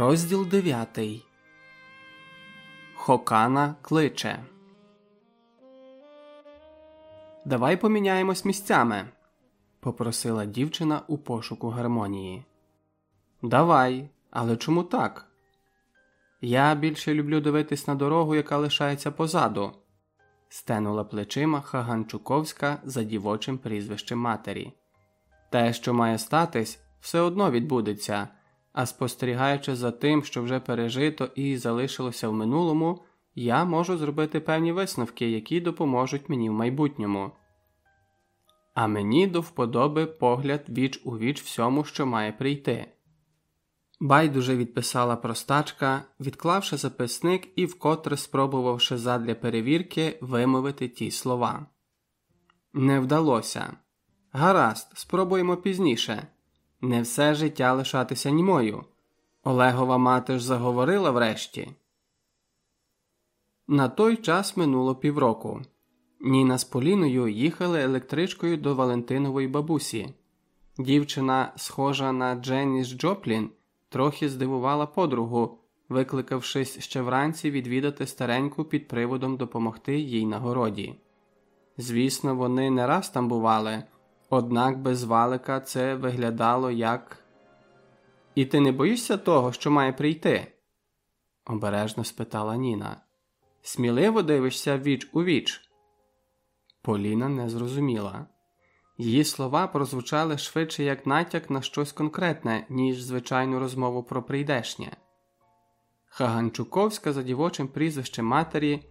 Розділ 9 Хокана кличе. Давай поміняємось місцями, попросила дівчина у пошуку гармонії. Давай, але чому так? Я більше люблю дивитись на дорогу, яка лишається позаду, стенула плечима Хаганчуковська за дівочим прізвищем матері. Те, що має статись, все одно відбудеться а спостерігаючи за тим, що вже пережито і залишилося в минулому, я можу зробити певні висновки, які допоможуть мені в майбутньому. А мені до вподоби погляд віч у віч всьому, що має прийти. Байдуже відписала простачка, відклавши записник і вкотре спробувавши задля перевірки вимовити ті слова. Не вдалося. Гаразд, спробуємо пізніше. Не все життя лишатися німою. Олегова мати ж заговорила врешті. На той час минуло півроку. Ніна з Поліною їхали електричкою до Валентинової бабусі. Дівчина, схожа на Дженніс Джоплін, трохи здивувала подругу, викликавшись ще вранці відвідати стареньку під приводом допомогти їй на городі. Звісно, вони не раз там бували. Однак без валика це виглядало як. І ти не боїшся того, що має прийти? обережно спитала Ніна. Сміливо дивишся віч у віч. Поліна не зрозуміла. Її слова прозвучали швидше як натяк на щось конкретне, ніж звичайну розмову про прийдешнє. Хаганчуковська за дівочим прізвищем матері,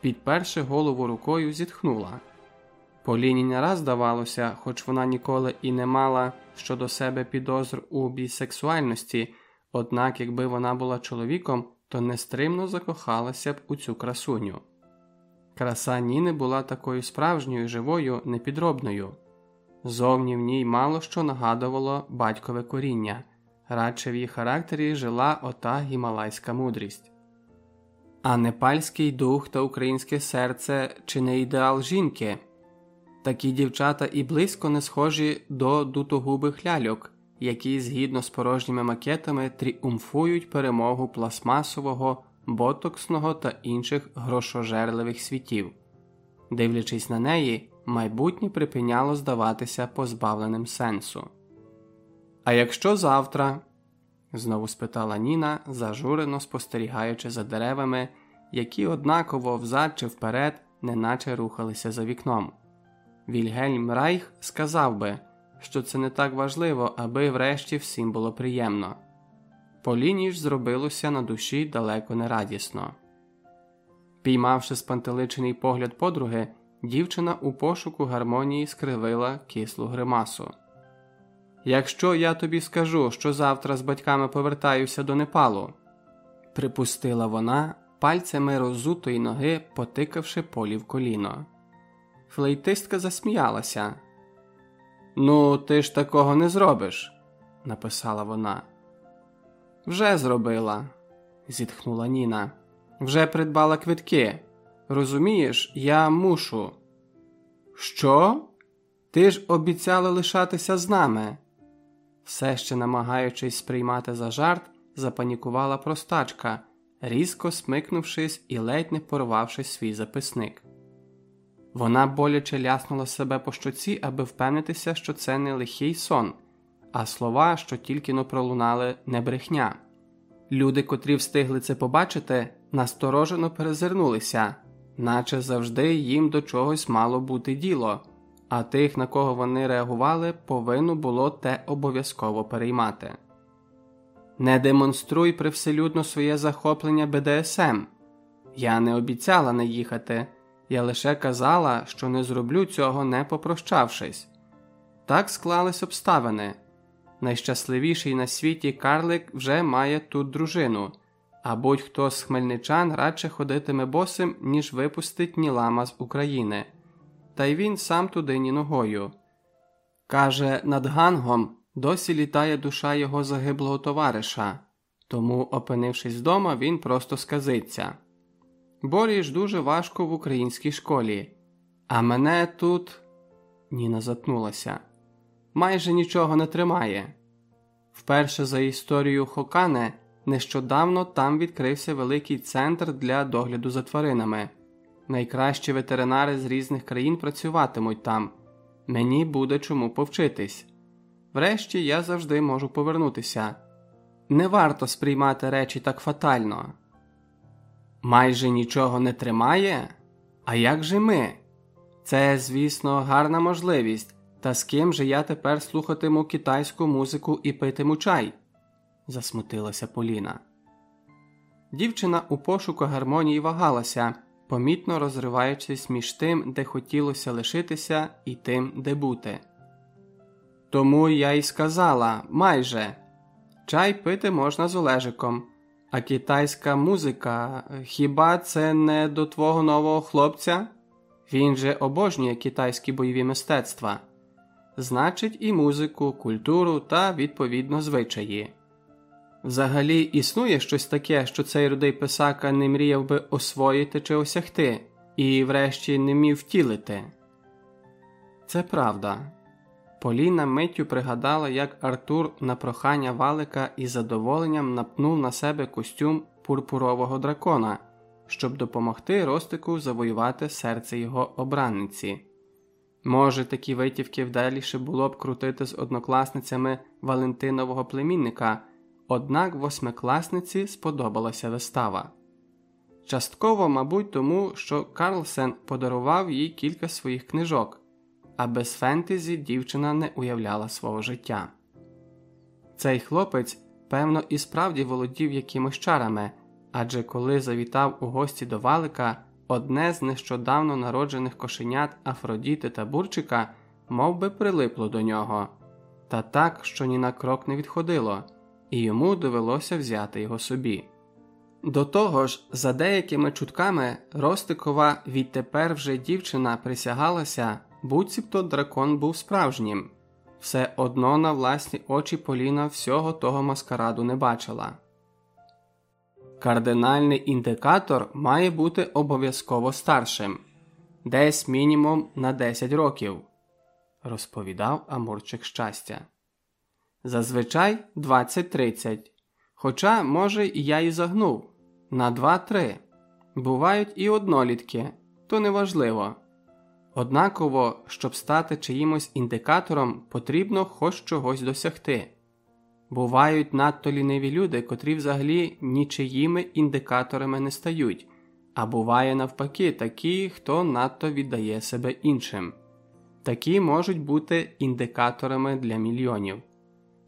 підперши голову рукою, зітхнула. Поліні не раз здавалося, хоч вона ніколи і не мала щодо себе підозр у бісексуальності, однак, якби вона була чоловіком, то нестримно закохалася б у цю красуню. Краса Ніни була такою справжньою, живою, непідробною. Зовні в ній мало що нагадувало батькове коріння, радше в її характері жила ота гімалайська мудрість. А непальський дух та українське серце чи не ідеал жінки. Такі дівчата і близько не схожі до дутогубих ляльок, які згідно з порожніми макетами тріумфують перемогу пластмасового, ботоксного та інших грошожерливих світів. Дивлячись на неї, майбутнє припиняло здаватися позбавленим сенсу. А якщо завтра? знову спитала Ніна, зажурено спостерігаючи за деревами, які однаково взад чи вперед неначе рухалися за вікном. Вільгельм Райх сказав би, що це не так важливо, аби врешті всім було приємно. Поліні ж зробилося на душі далеко не радісно. Піймавши спантеличений погляд подруги, дівчина у пошуку гармонії скривила кислу гримасу. Якщо я тобі скажу, що завтра з батьками повертаюся до Непалу, припустила вона пальцями розутої ноги, потикавши полі в коліно. Флейтистка засміялася. Ну, ти ж такого не зробиш, написала вона. Вже зробила, зітхнула Ніна. Вже придбала квитки. Розумієш, я мушу. Що? Ти ж обіцяла лишатися з нами? Все ще намагаючись сприймати за жарт, запанікувала простачка, різко смикнувшись і ледь не порвавши свій записник. Вона боляче ляснула себе по щоці, аби впевнитися, що це не лихий сон, а слова, що тільки но пролунали, не брехня. Люди, котрі встигли це побачити, насторожено перезирнулися, наче завжди їм до чогось мало бути діло, а тих, на кого вони реагували, повинно було те обов'язково переймати. Не демонструй привселюдно своє захоплення БДСМ. Я не обіцяла не їхати. Я лише казала, що не зроблю цього, не попрощавшись. Так склались обставини. Найщасливіший на світі карлик вже має тут дружину, а будь-хто з хмельничан радше ходитиме босим, ніж випустить Нілама з України. Та й він сам туди ні ногою. Каже, над гангом досі літає душа його загиблого товариша, тому, опинившись вдома, він просто сказиться. Борі ж дуже важко в українській школі, а мене тут. Ніна затнулася. Майже нічого не тримає. Вперше за історію Хокане нещодавно там відкрився великий центр для догляду за тваринами. Найкращі ветеринари з різних країн працюватимуть там. Мені буде чому повчитись. Врешті я завжди можу повернутися. Не варто сприймати речі так фатально. Майже нічого не тримає? А як же ми? Це, звісно, гарна можливість. Та з ким же я тепер слухатиму китайську музику і питиму чай? засмутилася Поліна. Дівчина у пошуку гармонії вагалася, помітно розриваючись між тим, де хотілося лишитися, і тим, де бути. Тому я й сказала майже чай пити можна з Олежиком, а китайська музика хіба це не до твого нового хлопця? Він же обожнює китайські бойові мистецтва, значить, і музику, культуру та відповідно звичаї. Взагалі існує щось таке, що цей рудий писака не мріяв би освоїти чи осягти, і, врешті, не міг втілити. Це правда. Поліна миттю пригадала, як Артур на прохання валика із задоволенням напнув на себе костюм пурпурового дракона, щоб допомогти Ростику завоювати серце його обранниці. Може, такі витівки вдаліше було б крутити з однокласницями Валентинового племінника. Однак восьмикласниці сподобалася вистава. Частково, мабуть, тому, що Карлсен подарував їй кілька своїх книжок, а без фентезі дівчина не уявляла свого життя. Цей хлопець, певно, і справді володів якимось чарами, адже коли завітав у гості до валика, одне з нещодавно народжених кошенят Афродіти та Бурчика мов би, прилипло до нього, та так, що ні на крок не відходило і йому довелося взяти його собі. До того ж, за деякими чутками, Ростикова відтепер вже дівчина присягалася, буцімто дракон був справжнім, все одно на власні очі Поліна всього того маскараду не бачила. Кардинальний індикатор має бути обов'язково старшим, десь мінімум на 10 років, розповідав Амурчик щастя зазвичай 20-30. Хоча, може, я і загнув на 2-3. Бувають і однолітки, то неважливо. Однаково, щоб стати чиїмось індикатором, потрібно хоч чогось досягти. Бувають надто ліниві люди, котрі взагалі нічиїми індикаторами не стають, а буває навпаки такі, хто надто віддає себе іншим. Такі можуть бути індикаторами для мільйонів.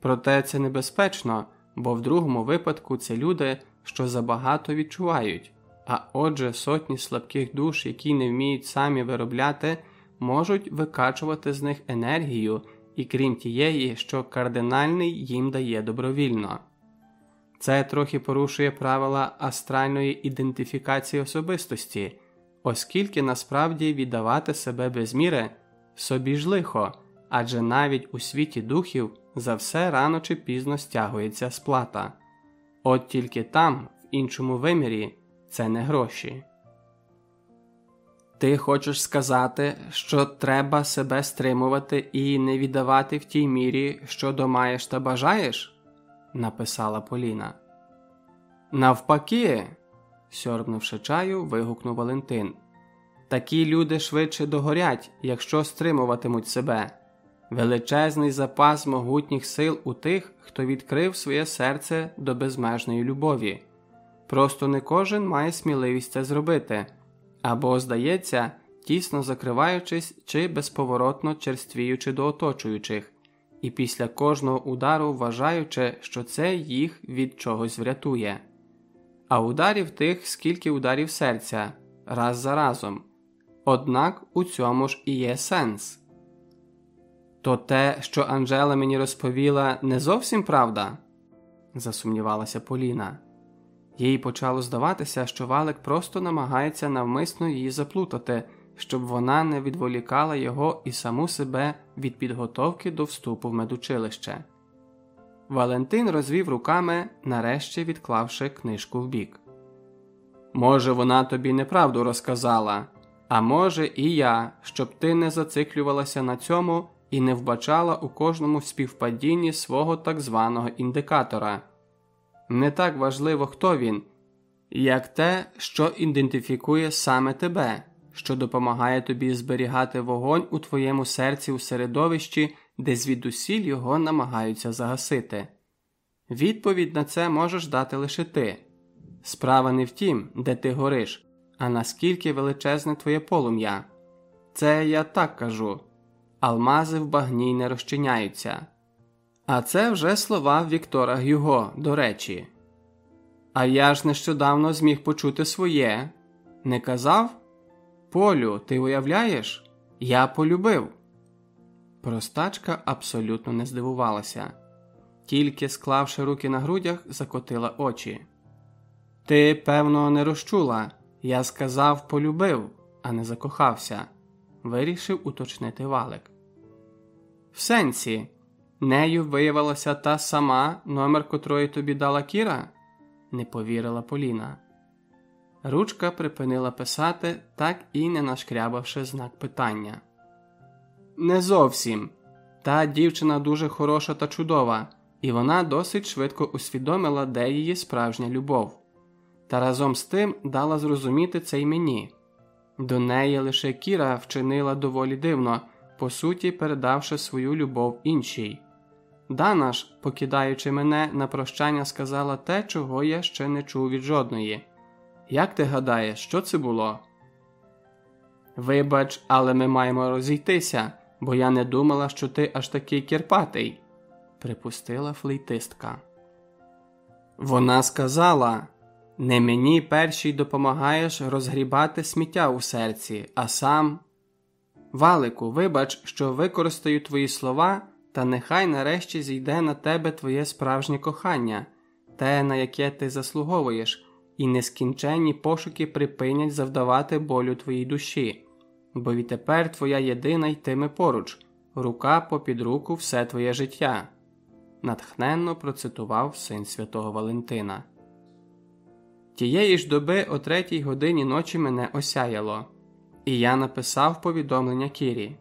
Проте це небезпечно, бо в другому випадку це люди, що забагато відчувають, а отже, сотні слабких душ, які не вміють самі виробляти, можуть викачувати з них енергію і крім тієї, що кардинальний їм дає добровільно. Це трохи порушує правила астральної ідентифікації особистості, оскільки насправді віддавати себе без міри собі ж лихо, адже навіть у світі духів за все рано чи пізно стягується сплата. От тільки там, в іншому вимірі, це не гроші. Ти хочеш сказати, що треба себе стримувати і не віддавати в тій мірі, що домаєш та бажаєш? написала Поліна. Навпаки, сьорбнувши чаю, вигукнув Валентин. Такі люди швидше догорять, якщо стримуватимуть себе величезний запас могутніх сил у тих, хто відкрив своє серце до безмежної любові. Просто не кожен має сміливість це зробити, або, здається, тісно закриваючись чи безповоротно черствіючи до оточуючих, і після кожного удару вважаючи, що це їх від чогось врятує. А ударів тих, скільки ударів серця, раз за разом. Однак у цьому ж і є сенс. То те, що Анжела мені розповіла, не зовсім правда? засумнівалася Поліна. Їй почало здаватися, що Валик просто намагається навмисно її заплутати, щоб вона не відволікала його і саму себе від підготовки до вступу в медучилище. Валентин розвів руками, нарешті відклавши книжку вбік. Може, вона тобі неправду розказала, а може, і я, щоб ти не зациклювалася на цьому і не вбачала у кожному співпадінні свого так званого індикатора. Не так важливо, хто він, як те, що ідентифікує саме тебе, що допомагає тобі зберігати вогонь у твоєму серці у середовищі, де звідусіль його намагаються загасити. Відповідь на це можеш дати лише ти. Справа не в тім, де ти гориш, а наскільки величезне твоє полум'я. Це я так кажу алмази в багні не розчиняються. А це вже слова Віктора Гюго, до речі. А я ж нещодавно зміг почути своє. Не казав? Полю, ти уявляєш? Я полюбив. Простачка абсолютно не здивувалася, тільки, склавши руки на грудях, закотила очі. Ти, певно, не розчула. Я сказав, полюбив, а не закохався, вирішив уточнити валик. В сенсі, нею виявилася та сама, номер котрої тобі дала Кіра? не повірила Поліна. Ручка припинила писати, так і не нашкрябавши знак питання. Не зовсім. Та дівчина дуже хороша та чудова, і вона досить швидко усвідомила, де її справжня любов, та разом з тим дала зрозуміти це й мені. До неї лише Кіра вчинила доволі дивно, по суті, передавши свою любов іншій. Дана ж, покидаючи мене на прощання, сказала те, чого я ще не чув від жодної. Як ти гадаєш, що це було? Вибач, але ми маємо розійтися, бо я не думала, що ти аж такий кірпатий, припустила флейтистка. Вона сказала не мені першій допомагаєш розгрібати сміття у серці, а сам. Валику, вибач, що використаю твої слова, та нехай нарешті зійде на тебе твоє справжнє кохання, те, на яке ти заслуговуєш, і нескінченні пошуки припинять завдавати болю твоїй душі, бо відтепер твоя єдина йтиме поруч, рука попід руку все твоє життя. Натхненно процитував син святого Валентина. Тієї ж доби о третій годині ночі мене осяяло, і я написав повідомлення Кірі.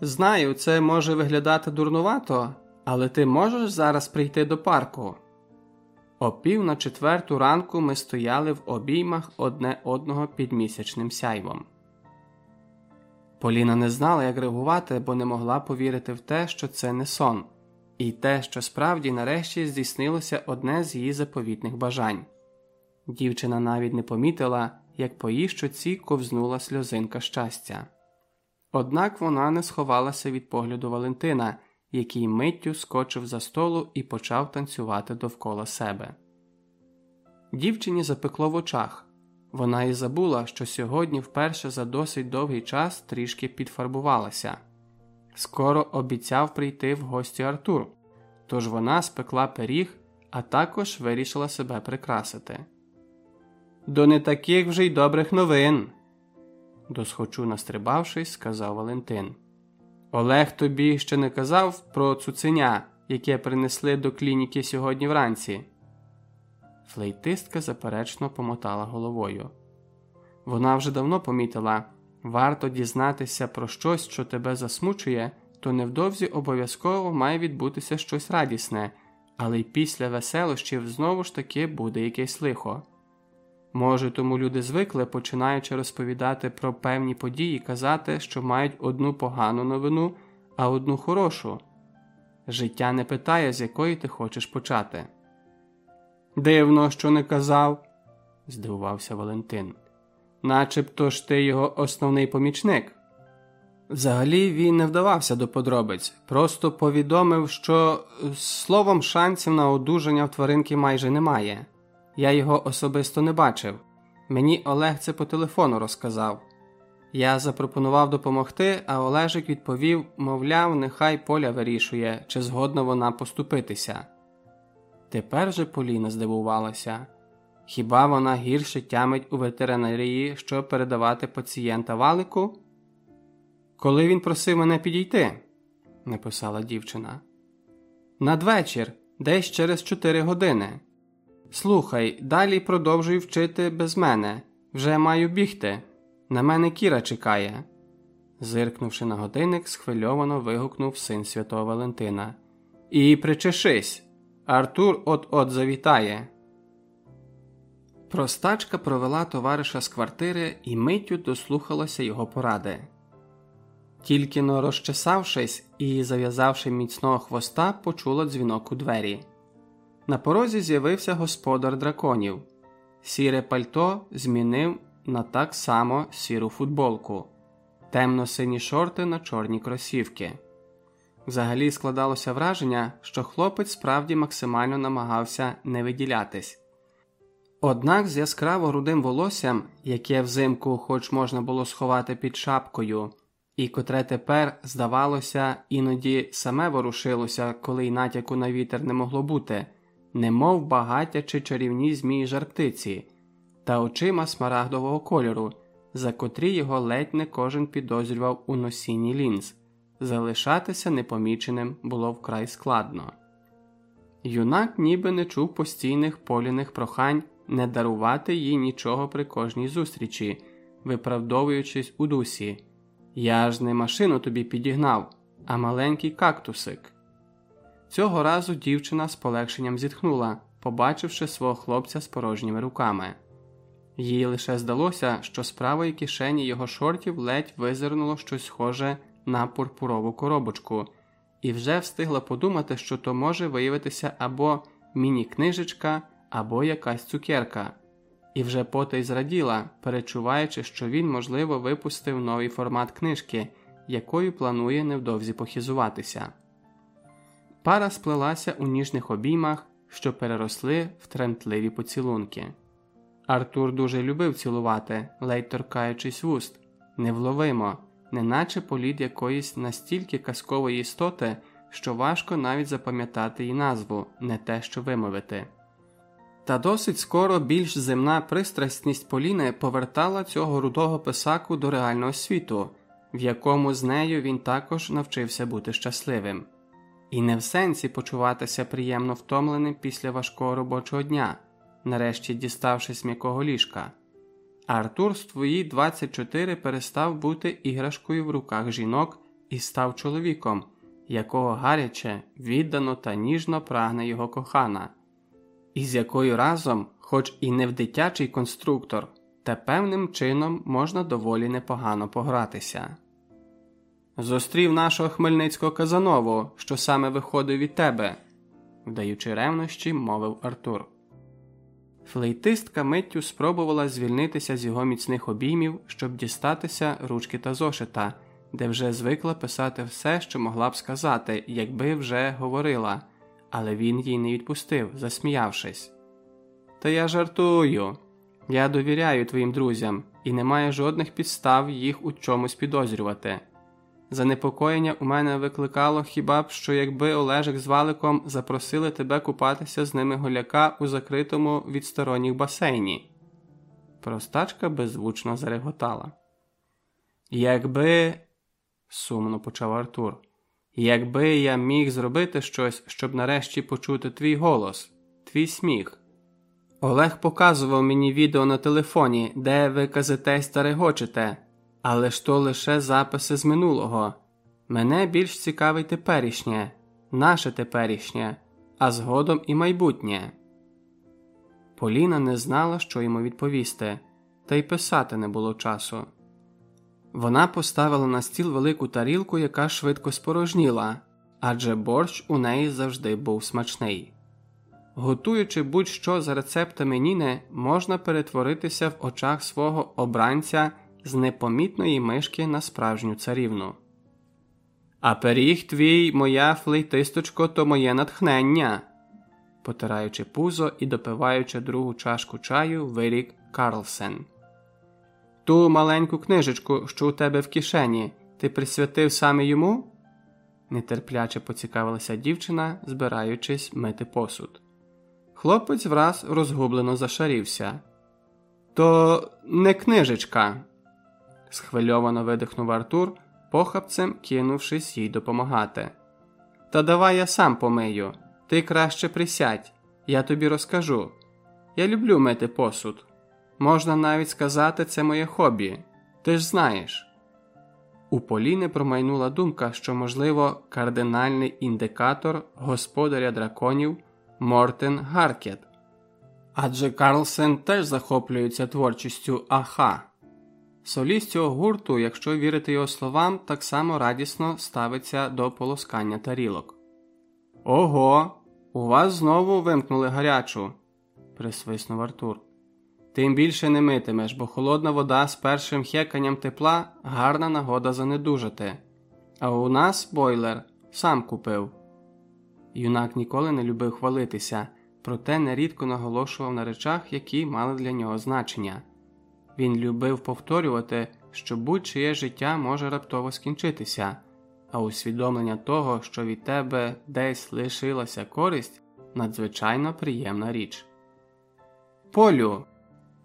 Знаю, це може виглядати дурнувато, але ти можеш зараз прийти до парку. О пів на четверту ранку ми стояли в обіймах одне одного під місячним сяйвом. Поліна не знала, як реагувати, бо не могла повірити в те, що це не сон, і те, що справді нарешті здійснилося одне з її заповітних бажань. Дівчина навіть не помітила, як по її щоці ковзнула сльозинка щастя. Однак вона не сховалася від погляду Валентина, який миттю скочив за столу і почав танцювати довкола себе. Дівчині запекло в очах. Вона і забула, що сьогодні вперше за досить довгий час трішки підфарбувалася. Скоро обіцяв прийти в гості Артур, тож вона спекла пиріг, а також вирішила себе прикрасити. До не таких вже й добрих новин, досхочу настрибавшись, сказав Валентин. Олег тобі ще не казав про цуценя, яке принесли до клініки сьогодні вранці. Флейтистка заперечно помотала головою. Вона вже давно помітила варто дізнатися про щось, що тебе засмучує, то невдовзі обов'язково має відбутися щось радісне, але й після веселощів знову ж таки буде якесь лихо. Може, тому люди звикли, починаючи розповідати про певні події, казати, що мають одну погану новину, а одну хорошу. Життя не питає, з якої ти хочеш почати. Дивно, що не казав, здивувався Валентин. Начебто ж ти його основний помічник. Взагалі він не вдавався до подробиць, просто повідомив, що словом шансів на одужання в тваринки майже немає. Я його особисто не бачив. Мені Олег це по телефону розказав. Я запропонував допомогти, а Олежик відповів, мовляв, нехай Поля вирішує, чи згодна вона поступитися. Тепер же Поліна здивувалася хіба вона гірше тямить у ветеринарії, щоб передавати пацієнта валику? Коли він просив мене підійти, написала дівчина. Надвечір, десь через чотири години. Слухай, далі продовжуй вчити без мене. Вже маю бігти. На мене Кіра чекає. Зиркнувши на годинник, схвильовано вигукнув син святого Валентина. І причешись, Артур от-от завітає. Простачка провела товариша з квартири і миттю дослухалася його поради. Тільки но розчесавшись і зав'язавши міцного хвоста, почула дзвінок у двері. На порозі з'явився господар драконів. Сіре пальто змінив на так само сіру футболку, темно-сині шорти на чорні кросівки. Взагалі складалося враження, що хлопець справді максимально намагався не виділятись. Однак з яскраво рудим волоссям, яке взимку хоч можна було сховати під шапкою, і котре тепер, здавалося, іноді саме ворушилося, коли й натяку на вітер не могло бути, немов багаття чи чарівні змії жарптиці, та очима смарагдового кольору, за котрі його ледь не кожен підозрював у носінні лінз. Залишатися непоміченим було вкрай складно. Юнак ніби не чув постійних поліних прохань не дарувати їй нічого при кожній зустрічі, виправдовуючись у дусі. Я ж не машину тобі підігнав, а маленький кактусик. Цього разу дівчина з полегшенням зітхнула, побачивши свого хлопця з порожніми руками. Їй лише здалося, що з правої кишені його шортів ледь визирнуло щось схоже на пурпурову коробочку, і вже встигла подумати, що то може виявитися або міні-книжечка, або якась цукерка, і вже потай зраділа, перечуваючи, що він, можливо, випустив новий формат книжки, якою планує невдовзі похізуватися. Пара сплелася у ніжних обіймах, що переросли в тремтливі поцілунки. Артур дуже любив цілувати, ледь торкаючись вуст, невловимо, неначе політ якоїсь настільки казкової істоти, що важко навіть запам'ятати її назву, не те що вимовити. Та досить скоро більш земна пристрасність Поліни повертала цього рудого писаку до реального світу, в якому з нею він також навчився бути щасливим, і не в сенсі почуватися приємно втомленим після важкого робочого дня, нарешті діставшись м'якого ліжка. Артур з твої 24 перестав бути іграшкою в руках жінок і став чоловіком, якого гаряче, віддано та ніжно прагне його кохана і з якою разом, хоч і не в дитячий конструктор, та певним чином можна доволі непогано погратися. Зустрів нашого Хмельницького Казанову, що саме виходив від тебе, вдаючи ревнощі, мовив Артур. Флейтистка миттю спробувала звільнитися з його міцних обіймів, щоб дістатися ручки та зошита, де вже звикла писати все, що могла б сказати, якби вже говорила але він їй не відпустив, засміявшись. Та я жартую. Я довіряю твоїм друзям і немає жодних підстав їх у чомусь підозрювати. Занепокоєння у мене викликало хіба б, що якби Олежик з валиком запросили тебе купатися з ними голяка у закритому від сторонніх басейні. Простачка беззвучно зареготала. Якби, сумно почав Артур. Якби я міг зробити щось, щоб нарешті почути твій голос, твій сміх. Олег показував мені відео на телефоні, де ви казитесь та регочете, але ж то лише записи з минулого. Мене більш цікавить теперішнє, наше теперішнє, а згодом і майбутнє. Поліна не знала, що йому відповісти, та й писати не було часу. Вона поставила на стіл велику тарілку, яка швидко спорожніла, адже борщ у неї завжди був смачний. Готуючи будь-що за рецептами Ніни, можна перетворитися в очах свого обранця з непомітної мишки на справжню царівну. А пиріг твій, моя флейтисточко, то моє натхнення. потираючи пузо і допиваючи другу чашку чаю, вирік Карлсен. Ту маленьку книжечку, що у тебе в кишені, ти присвятив саме йому? нетерпляче поцікавилася дівчина, збираючись мити посуд. Хлопець враз розгублено зашарівся. То не книжечка, схвильовано видихнув Артур, похапцем кинувшись їй допомагати. Та давай я сам помию. Ти краще присядь, я тобі розкажу. Я люблю мити посуд. Можна навіть сказати, це моє хобі. Ти ж знаєш. У Поліни промайнула думка, що, можливо, кардинальний індикатор господаря драконів Мортен Гаркет. Адже Карлсен теж захоплюється творчістю Аха. Соліст цього гурту, якщо вірити його словам, так само радісно ставиться до полоскання тарілок. Ого, у вас знову вимкнули гарячу, присвиснув Артур. Тим більше не митимеш, бо холодна вода з першим хеканням тепла гарна нагода занедужати. А у нас бойлер сам купив. Юнак ніколи не любив хвалитися, проте нерідко наголошував на речах, які мали для нього значення. Він любив повторювати, що будь-чиє життя може раптово скінчитися, а усвідомлення того, що від тебе десь лишилася користь, надзвичайно приємна річ. Полю.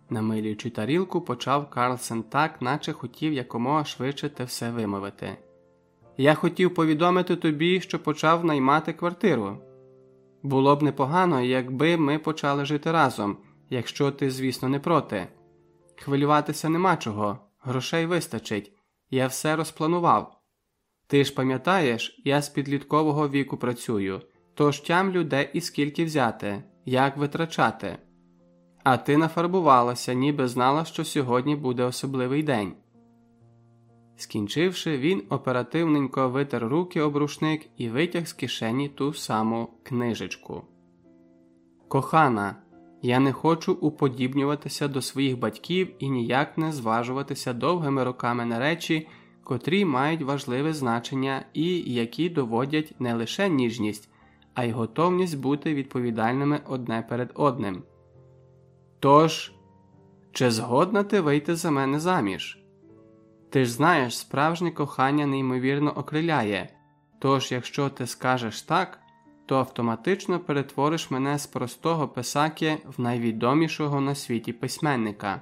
намилюючи тарілку, почав Карлсен так, наче хотів якомога швидше те все вимовити. Я хотів повідомити тобі, що почав наймати квартиру. Було б непогано, якби ми почали жити разом, якщо ти, звісно, не проти. Хвилюватися нема чого, грошей вистачить, я все розпланував. Ти ж пам'ятаєш, я з підліткового віку працюю, тож тямлю, де і скільки взяти, як витрачати. А ти нафарбувалася, ніби знала, що сьогодні буде особливий день. Скінчивши, він оперативненько витер руки об рушник і витяг з кишені ту саму книжечку. Кохана, я не хочу уподібнюватися до своїх батьків і ніяк не зважуватися довгими роками на речі, котрі мають важливе значення і які доводять не лише ніжність, а й готовність бути відповідальними одне перед одним. Тож, чи згодна ти вийти за мене заміж? Ти ж знаєш, справжнє кохання неймовірно окриляє, тож, якщо ти скажеш так, то автоматично перетвориш мене з простого писаки в найвідомішого на світі письменника.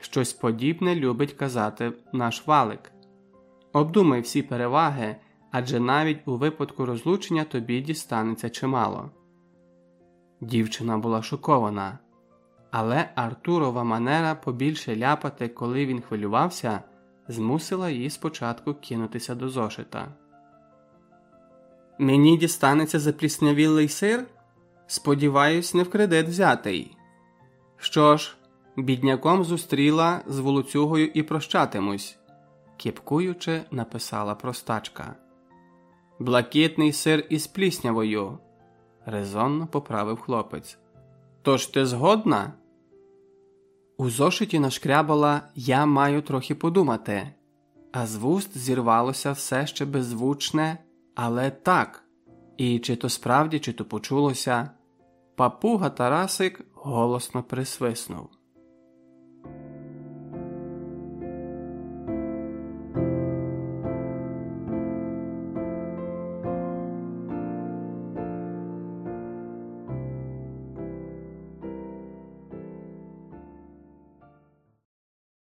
Щось подібне любить казати наш валик. Обдумай всі переваги, адже навіть у випадку розлучення тобі дістанеться чимало. Дівчина була шокована, але Артурова манера побільше ляпати, коли він хвилювався змусила її спочатку кинутися до зошита. Мені дістанеться запліснявілий сир? Сподіваюсь, не в кредит взятий. Що ж, бідняком зустріла з волоцюгою і прощатимусь, кіпкуючи, написала простачка. Блакитний сир із пліснявою, резонно поправив хлопець. Тож ти згодна? У зошиті нашкрябала Я маю трохи подумати, а з вуст зірвалося все ще беззвучне, але так, і чи то справді, чи то почулося. Папуга Тарасик голосно присвиснув.